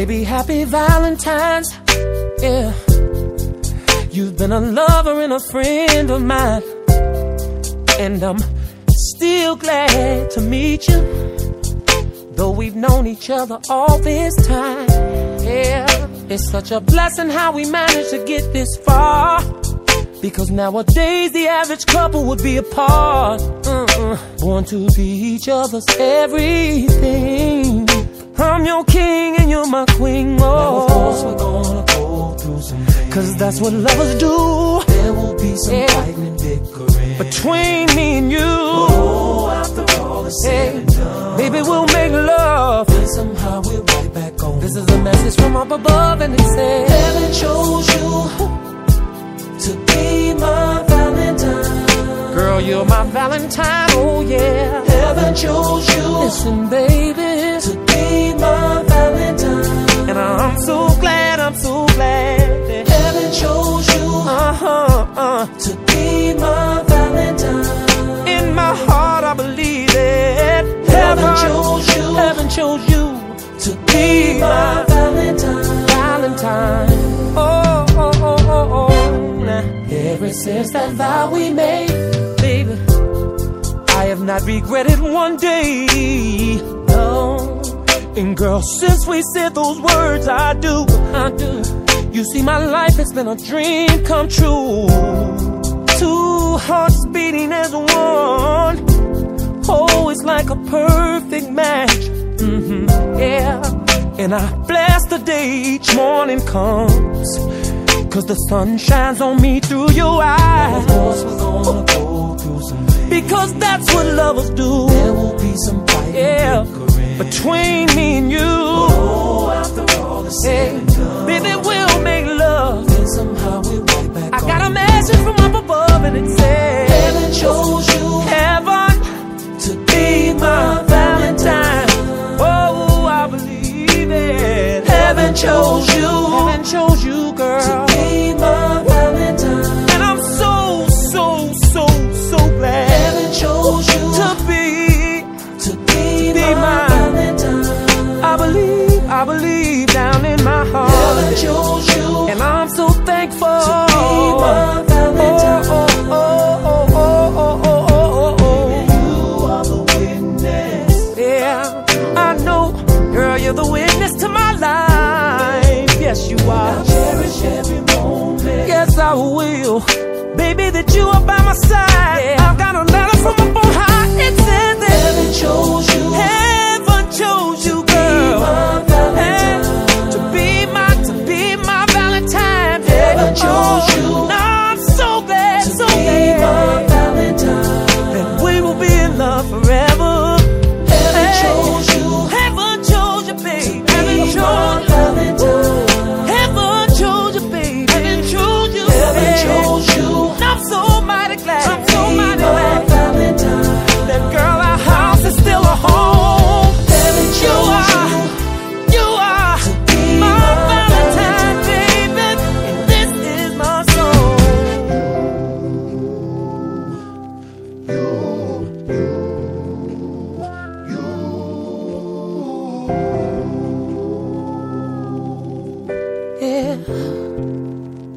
Baby, happy Valentine's. Yeah. You've been a lover and a friend of mine. And I'm still glad to meet you. Though we've known each other all this time. Yeah. It's such a blessing how we managed to get this far. Because nowadays the average couple would be apart. Uh-uh. Born to be each other's everything. I'm your king and you're my queen. Oh. Of course, we're gonna go through some things. Cause that's what lovers do. There will be some Yeah. fighting and bickering. Between me and you. oh, after all is said and done, baby, we'll make love. then somehow we're right back on. This is a message from up above, and it says, Heaven chose you to be my Valentine. Girl, you're my Valentine, oh yeah. Heaven chose you Listen, baby, to be my Valentine. Valentine. Oh, oh, oh, oh, oh. oh. Now, ever since that vow we made, baby, I have not regretted one day. No. And girl, since we said those words, I do, I do. You see, my life has been a dream come true. Two hearts beating as one. Oh, it's like a perfect match. Hmm yeah. And I bless the day each morning comes. Cause the sun shines on me through your Of eyes. course, we're gonna go through. Because that's what lovers do. There will be some fighting Yeah. bickering. Between me and you. Oh, after all is said and done, baby, chose you Heaven chose you, girl. I will. Baby, that you are by my side. I've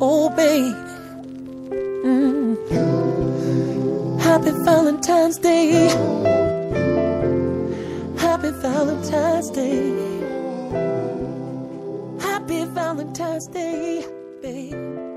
Oh, baby. Mm. Happy Valentine's Day. Happy Valentine's Day. Happy Valentine's Day, babe.